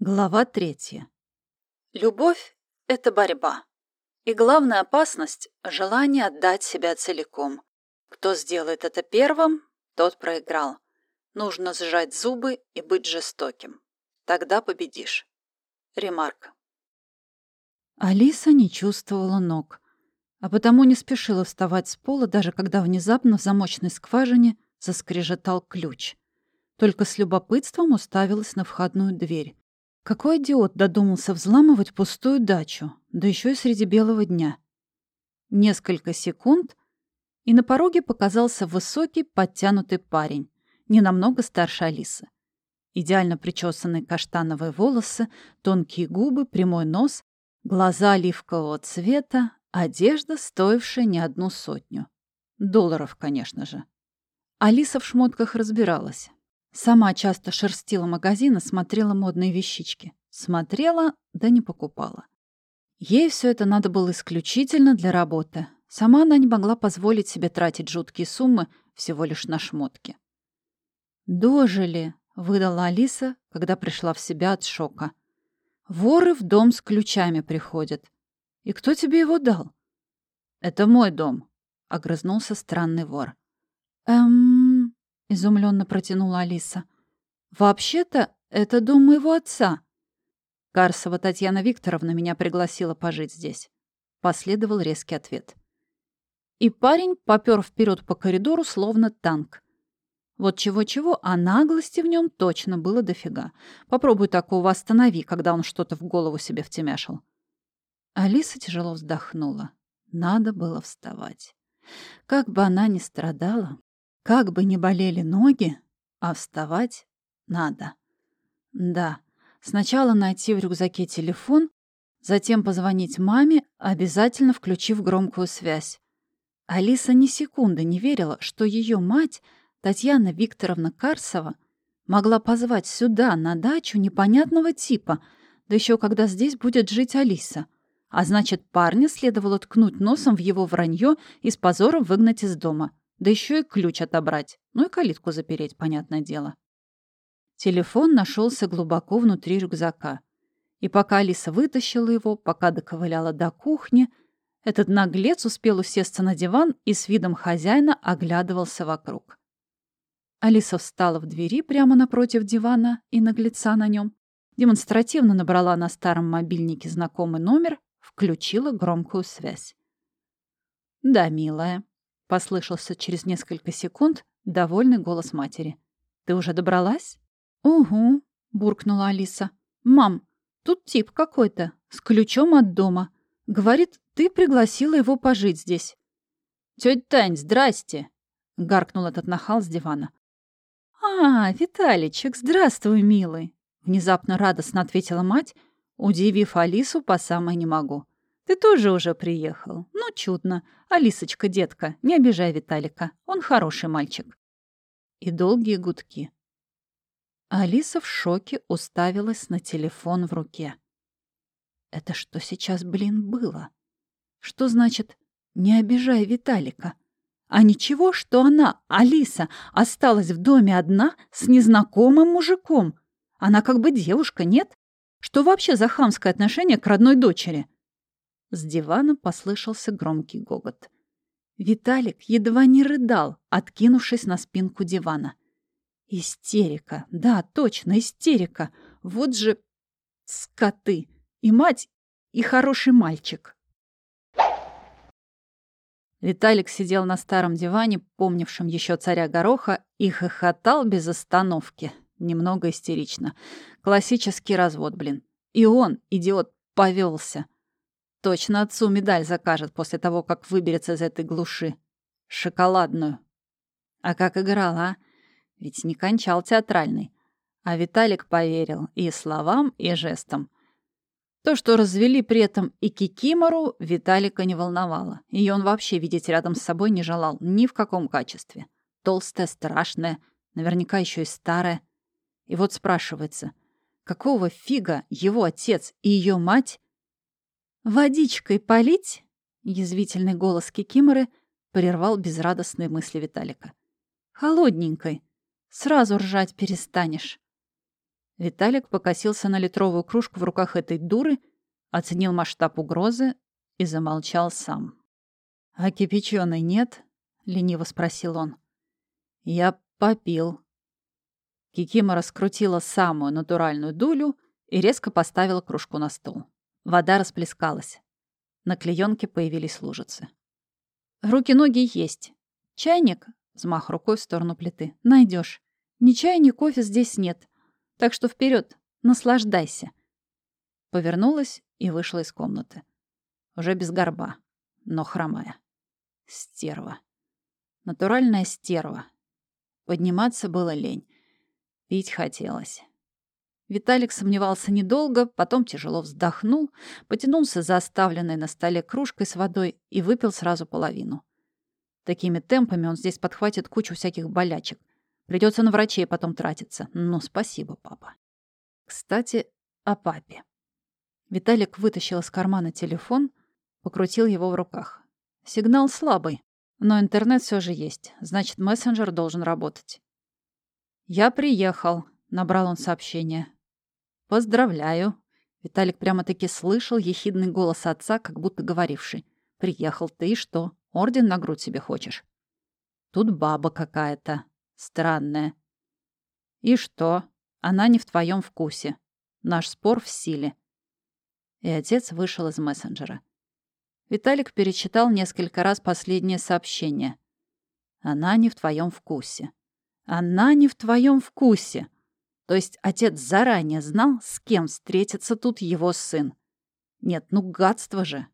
Глава третья. Любовь — это борьба. И главная опасность — желание отдать себя целиком. Кто сделает это первым, тот проиграл. Нужно сжать зубы и быть жестоким. Тогда победишь. Ремарк. Алиса не чувствовала ног, а потому не спешила вставать с пола, даже когда внезапно в замочной скважине заскрежетал ключ. Только с любопытством уставилась на входную дверь. Какой идиот додумался взламывать пустую дачу, да еще и среди белого дня? Несколько секунд, и на пороге показался высокий, подтянутый парень, не намного старше Алисы. Идеально причесанные каштановые волосы, тонкие губы, прямой нос, глаза оливкового цвета, одежда, стоившая не одну сотню. Долларов, конечно же. Алиса в шмотках разбиралась. Сама часто шерстила магазины, смотрела модные вещички. Смотрела, да не покупала. Ей все это надо было исключительно для работы. Сама она не могла позволить себе тратить жуткие суммы всего лишь на шмотки. «Дожили», — выдала Алиса, когда пришла в себя от шока. «Воры в дом с ключами приходят. И кто тебе его дал?» «Это мой дом», — огрызнулся странный вор. «Эм...» — изумленно протянула Алиса. «Вообще-то это дом моего отца». «Карсова Татьяна Викторовна меня пригласила пожить здесь», — последовал резкий ответ. И парень попёр вперед по коридору, словно танк. Вот чего-чего, а наглости в нем точно было дофига. Попробуй такого останови, когда он что-то в голову себе втемяшил. Алиса тяжело вздохнула. Надо было вставать. Как бы она ни страдала, как бы ни болели ноги, а вставать надо. Да, сначала найти в рюкзаке телефон, затем позвонить маме, обязательно включив громкую связь. Алиса ни секунды не верила, что ее мать, Татьяна Викторовна Карсова, могла позвать сюда, на дачу непонятного типа, да еще когда здесь будет жить Алиса. А значит, парня следовало ткнуть носом в его вранье и с позором выгнать из дома. Да еще и ключ отобрать. Ну и калитку запереть, понятное дело. Телефон нашелся глубоко внутри рюкзака. И пока Алиса вытащила его, пока доковыляла до кухни, этот наглец успел усесться на диван и с видом хозяина оглядывался вокруг. Алиса встала в двери прямо напротив дивана и наглеца на нем, демонстративно набрала на старом мобильнике знакомый номер, включила громкую связь. «Да, милая», Послышался через несколько секунд довольный голос матери. «Ты уже добралась?» «Угу», — буркнула Алиса. «Мам, тут тип какой-то, с ключом от дома. Говорит, ты пригласила его пожить здесь». «Тётя Тань, здрасте!» — гаркнул этот нахал с дивана. «А, Виталичек, здравствуй, милый!» — внезапно радостно ответила мать, удивив Алису по самой не могу. Ты тоже уже приехал. Ну, чудно. Алисочка, детка, не обижай Виталика. Он хороший мальчик. И долгие гудки. Алиса в шоке уставилась на телефон в руке. Это что сейчас, блин, было? Что значит «не обижай Виталика»? А ничего, что она, Алиса, осталась в доме одна с незнакомым мужиком. Она как бы девушка, нет? Что вообще за хамское отношение к родной дочери? С дивана послышался громкий гогот. Виталик едва не рыдал, откинувшись на спинку дивана. Истерика. Да, точно, истерика. Вот же скоты. И мать, и хороший мальчик. Виталик сидел на старом диване, помнившем еще царя Гороха, и хохотал без остановки. Немного истерично. Классический развод, блин. И он, идиот, повелся. Точно отцу медаль закажет после того, как выберется из этой глуши. Шоколадную. А как играл, а? Ведь не кончал театральный. А Виталик поверил и словам, и жестам. То, что развели при этом и Кикимору, Виталика не волновало. Ее он вообще видеть рядом с собой не желал ни в каком качестве. Толстая, страшная, наверняка еще и старая. И вот спрашивается, какого фига его отец и ее мать «Водичкой полить?» — язвительный голос Кикиморы прервал безрадостные мысли Виталика. «Холодненькой. Сразу ржать перестанешь». Виталик покосился на литровую кружку в руках этой дуры, оценил масштаб угрозы и замолчал сам. «А кипяченой нет?» — лениво спросил он. «Я попил». Кикима раскрутила самую натуральную дулю и резко поставила кружку на стол. Вода расплескалась. На клеенке появились лужицы. «Руки-ноги есть. Чайник?» — взмах рукой в сторону плиты. Найдешь. Ни чая, ни кофе здесь нет. Так что вперед, наслаждайся». Повернулась и вышла из комнаты. Уже без горба, но хромая. Стерва. Натуральная стерва. Подниматься было лень. Пить хотелось. Виталик сомневался недолго, потом тяжело вздохнул, потянулся за оставленной на столе кружкой с водой и выпил сразу половину. Такими темпами он здесь подхватит кучу всяких болячек. Придется на врачей потом тратиться. Ну, спасибо, папа. Кстати, о папе. Виталик вытащил из кармана телефон, покрутил его в руках. Сигнал слабый, но интернет все же есть, значит, мессенджер должен работать. «Я приехал», — набрал он сообщение. «Поздравляю». Виталик прямо-таки слышал ехидный голос отца, как будто говоривший. «Приехал ты и что, орден на грудь себе хочешь?» «Тут баба какая-то. Странная». «И что? Она не в твоем вкусе. Наш спор в силе. И отец вышел из мессенджера. Виталик перечитал несколько раз последнее сообщение. «Она не в твоем вкусе. Она не в твоем вкусе». То есть отец заранее знал, с кем встретится тут его сын. Нет, ну гадство же.